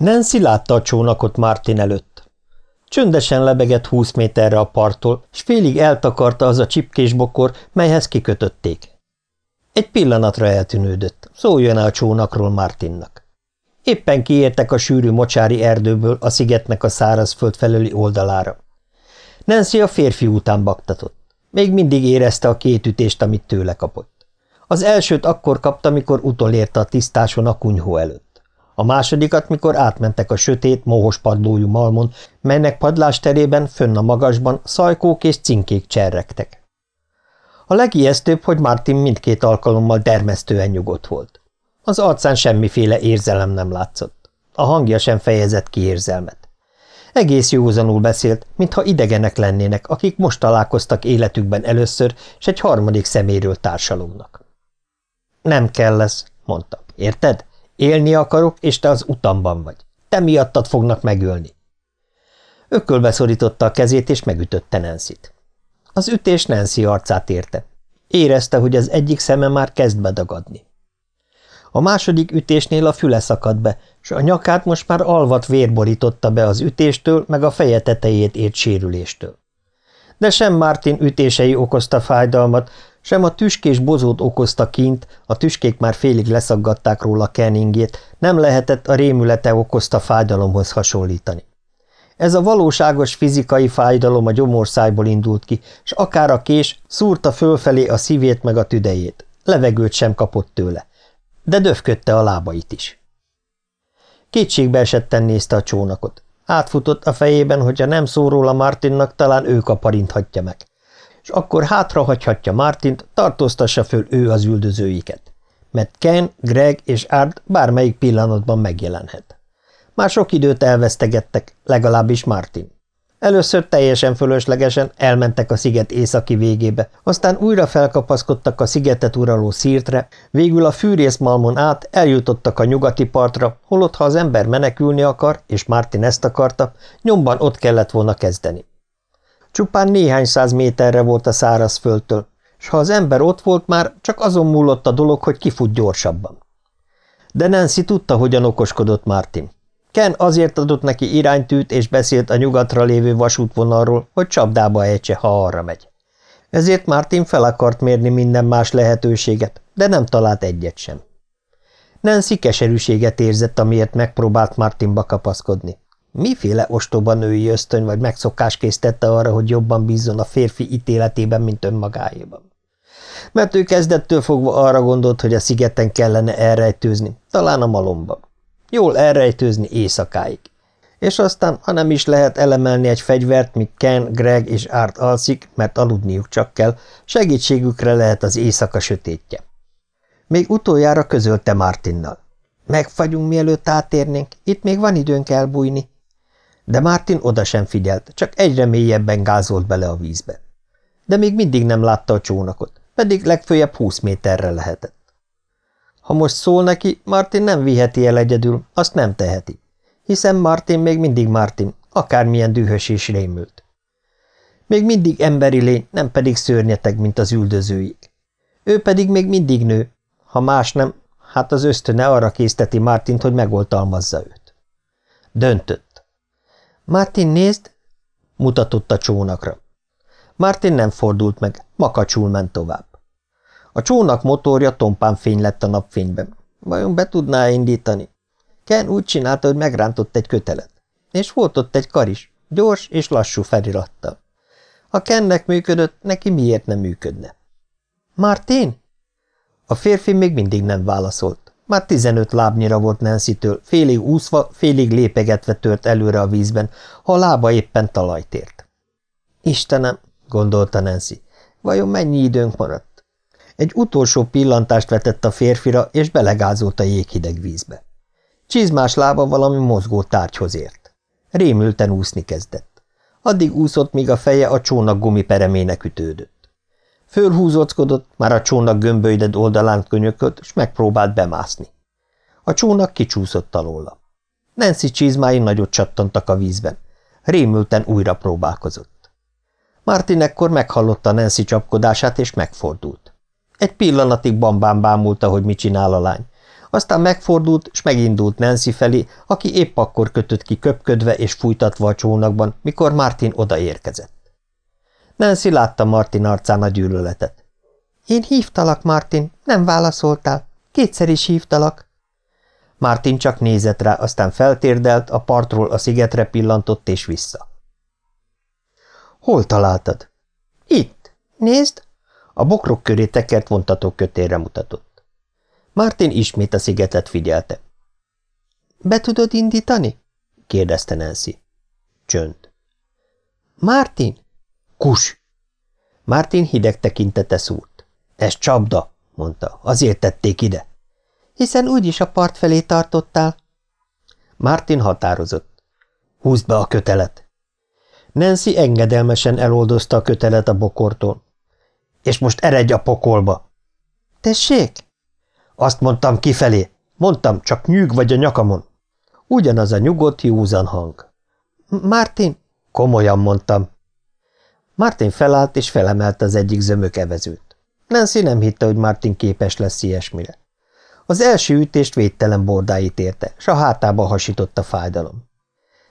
Nancy látta a csónakot Martin előtt. Csöndesen lebegett húsz méterre a parttól, s félig eltakarta az a csipkés bokor, melyhez kikötötték. Egy pillanatra eltűnődött, szóljon el a csónakról Martinnak. Éppen kiértek a sűrű mocsári erdőből a szigetnek a szárazföld felőli oldalára. Nancy a férfi után baktatott. Még mindig érezte a két ütést, amit tőle kapott. Az elsőt akkor kapta, mikor utolérte a tisztáson a kunyhó előtt. A másodikat, mikor átmentek a sötét, mohos padlójú malmon, melynek padlás terében, fönn a magasban szajkók és cinkék cserregtek. A legijesztőbb, hogy Martin mindkét alkalommal dermesztően nyugodt volt. Az arcán semmiféle érzelem nem látszott. A hangja sem fejezett ki érzelmet. Egész józanul beszélt, mintha idegenek lennének, akik most találkoztak életükben először, s egy harmadik szeméről társalognak. Nem kell lesz, mondta. Érted? Élni akarok, és te az utamban vagy. Te miattad fognak megölni. Ökölbe szorította a kezét, és megütötte Nancy-t. Az ütés Nancy arcát érte. Érezte, hogy az egyik szeme már kezd bedagadni. A második ütésnél a füle szakadt be, s a nyakát most már alvat vér borította be az ütéstől, meg a feje tetejét ért sérüléstől. De sem Martin ütései okozta fájdalmat, sem a tüskés bozót okozta kint, a tüskék már félig leszaggatták róla kenningét, nem lehetett a rémülete okozta fájdalomhoz hasonlítani. Ez a valóságos fizikai fájdalom a gyomorszájból indult ki, s akár a kés szúrta fölfelé a szívét meg a tüdejét, levegőt sem kapott tőle de döfködte a lábait is. Kétségbe esetten nézte a csónakot. Átfutott a fejében, hogyha nem szól róla Martinnak, talán ő kaparinthatja meg. És akkor hátrahagyhatja Martint, tartóztassa föl ő az üldözőiket. Mert Ken, Greg és Ard bármelyik pillanatban megjelenhet. Már sok időt elvesztegettek, legalábbis Martin. Először teljesen fölöslegesen elmentek a sziget északi végébe, aztán újra felkapaszkodtak a szigetet uraló szírtre, végül a fűrészmalmon át eljutottak a nyugati partra, holott ha az ember menekülni akar, és Martin ezt akarta, nyomban ott kellett volna kezdeni. Csupán néhány száz méterre volt a szárazföldtől, s ha az ember ott volt már, csak azon múlott a dolog, hogy kifut gyorsabban. De Nancy tudta, hogyan okoskodott Martin. Ken azért adott neki iránytűt, és beszélt a nyugatra lévő vasútvonalról, hogy csapdába ejtse, ha arra megy. Ezért Martin fel akart mérni minden más lehetőséget, de nem talált egyet sem. Nancy keserűséget érzett, amiért megpróbált Martinba kapaszkodni. Miféle ostoba női ösztön vagy megszokás késztette arra, hogy jobban bízzon a férfi ítéletében, mint önmagáéban? Mert ő kezdettől fogva arra gondolt, hogy a szigeten kellene elrejtőzni, talán a malomban. Jól elrejtőzni éjszakáig. És aztán, ha nem is lehet elemelni egy fegyvert, míg Ken, Greg és Art alszik, mert aludniuk csak kell, segítségükre lehet az éjszaka sötétje. Még utoljára közölte Martinnal. Megfagyunk, mielőtt átérnénk, itt még van időnk elbújni. De Martin oda sem figyelt, csak egyre mélyebben gázolt bele a vízbe. De még mindig nem látta a csónakot, pedig legfőjebb húsz méterre lehetett. Ha most szól neki, Martin nem viheti el egyedül, azt nem teheti. Hiszen Martin még mindig Martin, akármilyen dühös és rémült. Még mindig emberi lény, nem pedig szörnyeteg, mint az üldözőik. Ő pedig még mindig nő. Ha más nem, hát az ösztöne arra készteti Martint, hogy megoltalmazza őt. Döntött. Martin, nézd! mutatott a csónakra. Martin nem fordult meg, makacsul ment tovább. A csónak motorja tompán fény lett a napfényben. Vajon be tudná indítani? Ken úgy csinálta, hogy megrántott egy kötelet. És volt ott egy kar is, gyors és lassú felirattal. Ha Kennek működött, neki miért nem működne? Martin? A férfi még mindig nem válaszolt. Már tizenöt lábnyira volt Nancy-től, félig úszva, félig lépegetve tört előre a vízben, ha a lába éppen talajt ért. Istenem, gondolta Nancy, vajon mennyi időnk maradt? Egy utolsó pillantást vetett a férfira, és belegázolt a jéghideg vízbe. Csizmás lába valami mozgó tárgyhoz ért. Rémülten úszni kezdett. Addig úszott, míg a feje a csónak gumiperemének ütődött. Fölhúzockodott, már a csónak gömbölyded oldalán könyökölt, és megpróbált bemászni. A csónak kicsúszott alóla. Nancy csizmái nagyot csattantak a vízben. Rémülten újra próbálkozott. Martin ekkor meghallotta Nancy csapkodását, és megfordult. Egy pillanatig bambán bámulta, hogy mit csinál a lány. Aztán megfordult, és megindult Nancy felé, aki épp akkor kötött ki köpködve és fújtatva a csónakban, mikor Martin odaérkezett. Nancy látta Martin arcán a gyűlöletet. – Én hívtalak, Martin, nem válaszoltál. Kétszer is hívtalak. Martin csak nézett rá, aztán feltérdelt, a partról a szigetre pillantott és vissza. – Hol találtad? – Itt. Nézd! A bokrok köré tekert vontató kötélre mutatott. Martin ismét a szigetet figyelte. – Be tudod indítani? – kérdezte Nancy. Csönd. – Martin! – Kus! Martin hideg tekintete szúrt. – Ez csapda! – mondta. – Azért tették ide! – Hiszen úgyis a part felé tartottál. Martin határozott. – Húzd be a kötelet! Nancy engedelmesen eloldozta a kötelet a bokortól. És most eredj a pokolba! Tessék? Azt mondtam kifelé. Mondtam, csak nyűg vagy a nyakamon. Ugyanaz a nyugodt, józan hang. Martin? Komolyan mondtam. Martin felállt és felemelte az egyik zömök evezőt. Nancy nem hitte, hogy Martin képes lesz ilyesmire. Az első ütést védtelen bordáit érte, s a hátába hasított a fájdalom.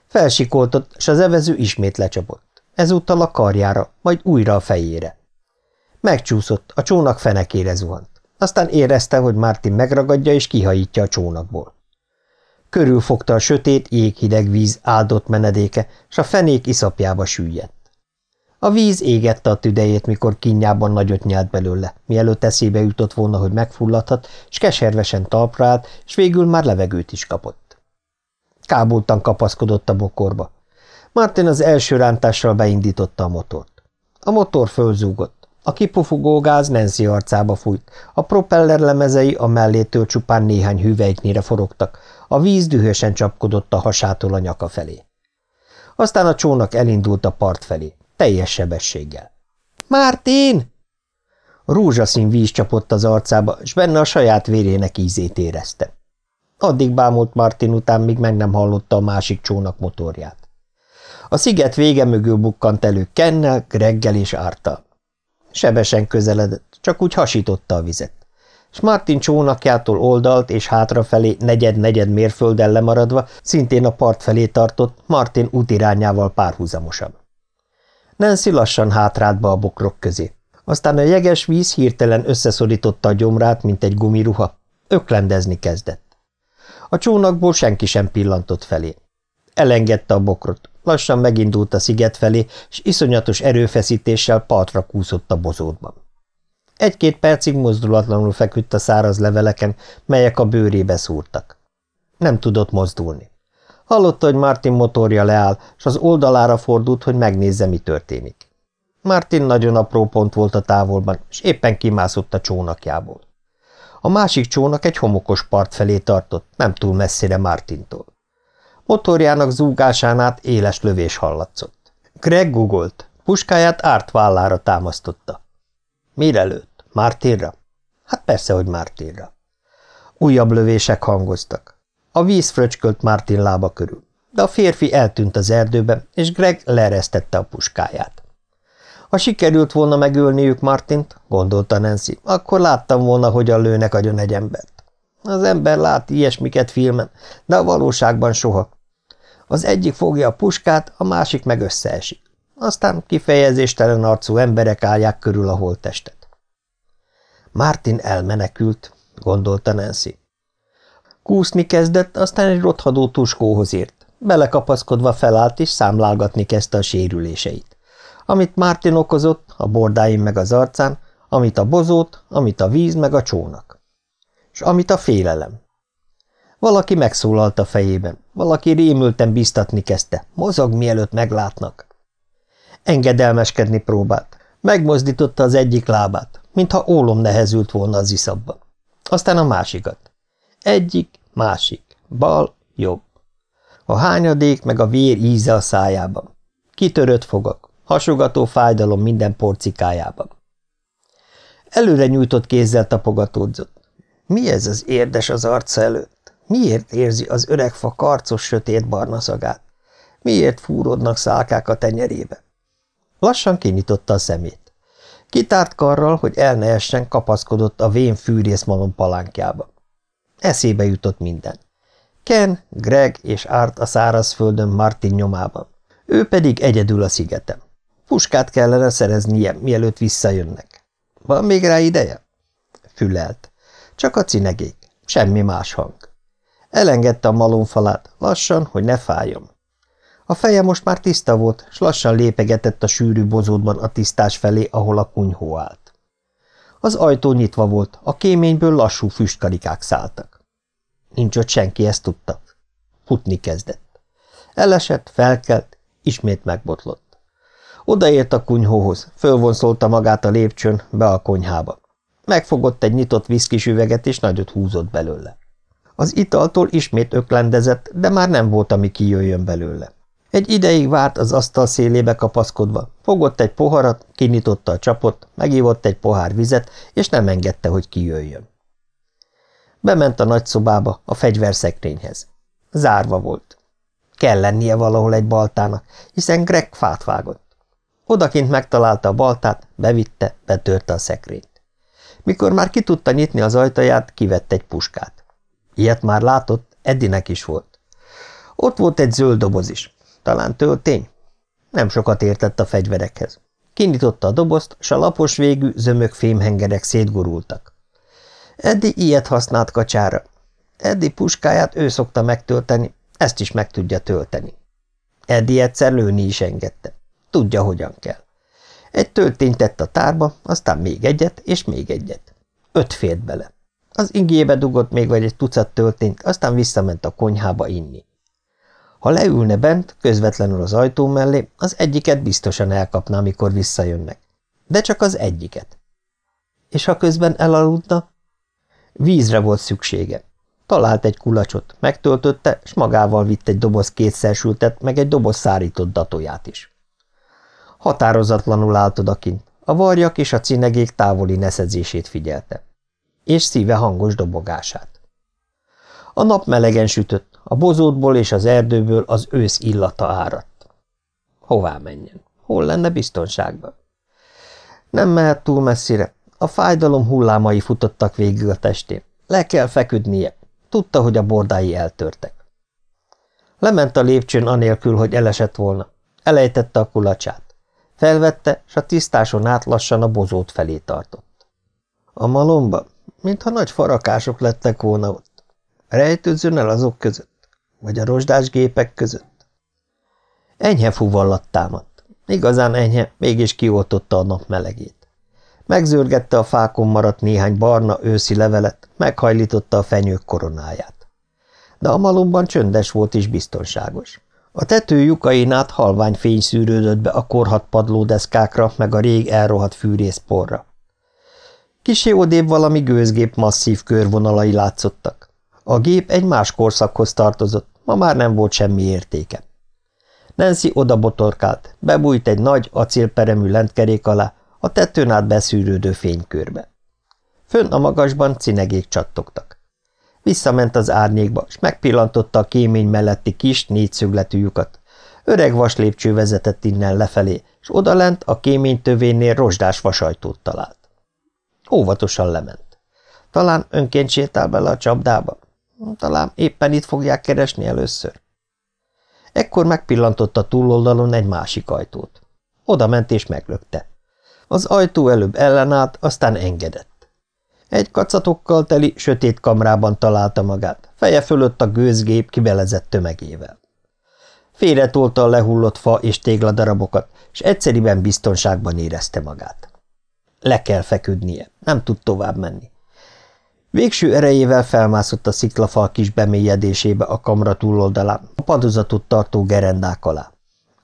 Felsikoltott, s az evező ismét lecsapott. Ezúttal a karjára, majd újra a fejére. Megcsúszott, a csónak fenekére zuhant. Aztán érezte, hogy Martin megragadja és kihajítja a csónakból. Körülfogta a sötét, jéghideg víz áldott menedéke, s a fenék iszapjába süllyedt. A víz égette a tüdejét, mikor kinyában nagyot nyelt belőle, mielőtt eszébe jutott volna, hogy megfulladhat, s keservesen talpra állt, s végül már levegőt is kapott. Kábultan kapaszkodott a bokorba. Martin az első rántással beindította a motort. A motor fölzúgott. A kipufogó gáz Nancy arcába fújt, a propeller lemezei a mellétől csupán néhány hüvelyknyire forogtak, a víz dühösen csapkodott a hasától a nyaka felé. Aztán a csónak elindult a part felé, teljes sebességgel. – Mártin! Rózsaszín víz csapott az arcába, és benne a saját vérének ízét érezte. Addig bámult Martin után, míg meg nem hallotta a másik csónak motorját. A sziget vége mögül bukkant elő Kennel, Greggel és Ártal. Sebesen közeledett, csak úgy hasította a vizet. S Martin csónakjától oldalt és hátrafelé negyed-negyed mérfölddel lemaradva szintén a part felé tartott, Martin útirányával párhuzamosabb. Nancy lassan hátrált be a bokrok közé. Aztán a jeges víz hirtelen összeszorította a gyomrát, mint egy gumiruha. Öklendezni kezdett. A csónakból senki sem pillantott felé. Elengedte a bokrot, lassan megindult a sziget felé, és iszonyatos erőfeszítéssel partra kúszott a bozótban. Egy-két percig mozdulatlanul feküdt a száraz leveleken, melyek a bőrébe szúrtak. Nem tudott mozdulni. Hallotta, hogy Martin motorja leáll, és az oldalára fordult, hogy megnézze, mi történik. Martin nagyon apró pont volt a távolban, és éppen kimászott a csónakjából. A másik csónak egy homokos part felé tartott, nem túl messzire Martintól. Motorjának zúgásán át éles lövés hallatszott. Greg gugolt, puskáját árt vállára támasztotta. Mire lőtt? Mártírra? Hát persze, hogy Mártírra. Újabb lövések hangoztak. A víz fröcskölt Mártin lába körül, de a férfi eltűnt az erdőbe, és Greg leeresztette a puskáját. Ha sikerült volna megölniük Martint, gondolta Nancy, akkor láttam volna, hogyan lőnek agyon egy embert. Az ember lát ilyesmiket filmen, de a valóságban soha. Az egyik fogja a puskát, a másik meg összeesik. Aztán kifejezéstelen arcú emberek állják körül a holttestet. Martin elmenekült, gondolta Nancy. Kúszni kezdett, aztán egy rothadó tuskóhoz ért. Belekapaszkodva felállt, és számlálgatni kezdte a sérüléseit. Amit Martin okozott, a bordáim meg az arcán, amit a bozót, amit a víz meg a csónak. És amit a félelem. Valaki megszólalt a fejében, valaki rémülten biztatni kezdte. Mozog, mielőtt meglátnak. Engedelmeskedni próbált. Megmozdította az egyik lábát, mintha ólom nehezült volna az iszabba. Aztán a másikat. Egyik, másik, bal, jobb. A hányadék meg a vér íze a szájában. Kitörött fogak, hasogató fájdalom minden porcikájában. Előre nyújtott kézzel tapogatódzott. Mi ez az érdes az arca előtt? Miért érzi az öreg fa karcos sötét barna szagát? Miért fúródnak szálkák a tenyerébe? Lassan kinyitotta a szemét. Kitárt karral, hogy el ne essen, kapaszkodott a vén fűrészmalom palánkjába. Eszébe jutott minden. Ken, Greg és Art a szárazföldön Martin nyomában. Ő pedig egyedül a szigetem. Puskát kellene szereznie, mielőtt visszajönnek. Van még rá ideje? Fülelt. Csak a cinegék. Semmi más hang. Elengedte a malomfalát, lassan, hogy ne fájjon. A feje most már tiszta volt, s lassan lépegetett a sűrű bozódban a tisztás felé, ahol a kunyhó állt. Az ajtó nyitva volt, a kéményből lassú füstkarikák szálltak. Nincs ott senki, ezt tudta. Futni kezdett. Elesett, felkelt, ismét megbotlott. Odaért a kunyhóhoz, fölvonszolta magát a lépcsőn, be a konyhába. Megfogott egy nyitott viszkis üveget, és nagyot húzott belőle. Az italtól ismét öklendezett, de már nem volt, ami kijöjjön belőle. Egy ideig várt az asztal szélébe kapaszkodva, fogott egy poharat, kinyitotta a csapot, megívott egy pohár vizet, és nem engedte, hogy kijöjjön. Bement a nagyszobába, a fegyverszekrényhez. Zárva volt. Kell lennie valahol egy baltának, hiszen Greg fát vágott. Odakint megtalálta a baltát, bevitte, betörte a szekrényt. Mikor már ki tudta nyitni az ajtaját, kivett egy puskát. Ilyet már látott, Eddinek is volt. Ott volt egy zöld doboz is. Talán töltény? Nem sokat értett a fegyverekhez. Kinyitotta a dobozt, s a lapos végű zömök fémhengerek szétgurultak. Eddi ilyet használt kacsára. Eddi puskáját ő szokta megtölteni, ezt is meg tudja tölteni. Eddi egyszer lőni is engedte. Tudja, hogyan kell. Egy töltényt tett a tárba, aztán még egyet, és még egyet. Öt fért bele. Az ingébe dugott még vagy egy tucat töltényt, aztán visszament a konyhába inni. Ha leülne bent, közvetlenül az ajtó mellé, az egyiket biztosan elkapná, mikor visszajönnek. De csak az egyiket. És ha közben elaludna? Vízre volt szüksége. Talált egy kulacsot, megtöltötte, és magával vitt egy doboz kétszersültet, meg egy doboz szárított datóját is. Határozatlanul állt odakint, a varjak és a cinegék távoli neszedzését figyelte. És szíve hangos dobogását. A nap melegen sütött, a bozótból és az erdőből az ősz illata áradt. Hová menjen? Hol lenne biztonságban? Nem mehet túl messzire. A fájdalom hullámai futottak végül a testén. Le kell feküdnie. Tudta, hogy a bordái eltörtek. Lement a lépcsőn anélkül, hogy elesett volna. Elejtette a kulacsát. Felvette, s a tisztáson át lassan a bozót felé tartott. A malomba, mintha nagy farakások lettek volna ott. Rejtőzzön el azok között, vagy a rozsdás gépek között. Enyhe fuvallat támadt. Igazán enyhe, mégis kioltotta a nap melegét. Megzörgette a fákon maradt néhány barna őszi levelet, meghajlította a fenyők koronáját. De a malomban csöndes volt és biztonságos. A tető lyukain át halvány fény szűrődött be a korhat padlódeszkákra, meg a rég elrohadt fűrészporra. Kisé odébb valami gőzgép masszív körvonalai látszottak. A gép egy más korszakhoz tartozott, ma már nem volt semmi értéke. Nancy oda botorkált, bebújt egy nagy, acélperemű lentkerék alá, a tetőn át beszűrődő fénykörbe. Fönn a magasban cinegék csattogtak. Visszament az árnyékba, és megpillantotta a kémény melletti kis, négyszögletű lyukat. Öreg vaslépcső vezetett innen lefelé, és odalent a kémény tövénél rozsdás vasajtót talált. Óvatosan lement. Talán önként sétál bele a csapdába, talán éppen itt fogják keresni először. Ekkor megpillantotta túloldalon egy másik ajtót. Oda ment és meglökte. Az ajtó előbb ellenállt, aztán engedett. Egy kacatokkal teli, sötét kamrában találta magát, feje fölött a gőzgép kibelezett tömegével. Félretolta a lehullott fa és tégladarabokat, és egyszeriben biztonságban érezte magát. Le kell feküdnie, nem tud tovább menni. Végső erejével felmászott a sziklafal kis bemélyedésébe a kamra túloldalán, a padozatot tartó gerendák alá.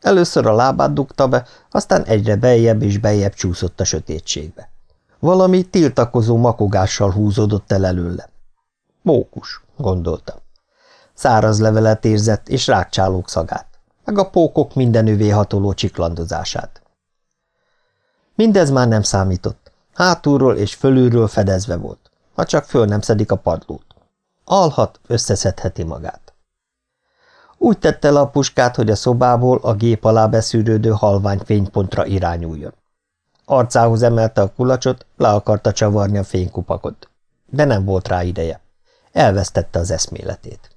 Először a lábát dugta be, aztán egyre beljebb és beljebb csúszott a sötétségbe. Valami tiltakozó makogással húzódott el előle. Mókus, gondolta. Száraz levelet érzett és rákcsálók szagát, meg a pókok mindenüvé hatoló csiklandozását. Mindez már nem számított. Hátulról és fölülről fedezve volt ha csak föl nem szedik a padlót. Alhat, összeszedheti magát. Úgy tette le a puskát, hogy a szobából a gép alá beszűrődő halvány fénypontra irányuljon. Arcához emelte a kulacsot, le akarta csavarni a fénykupakot, de nem volt rá ideje. elvesztette az eszméletét.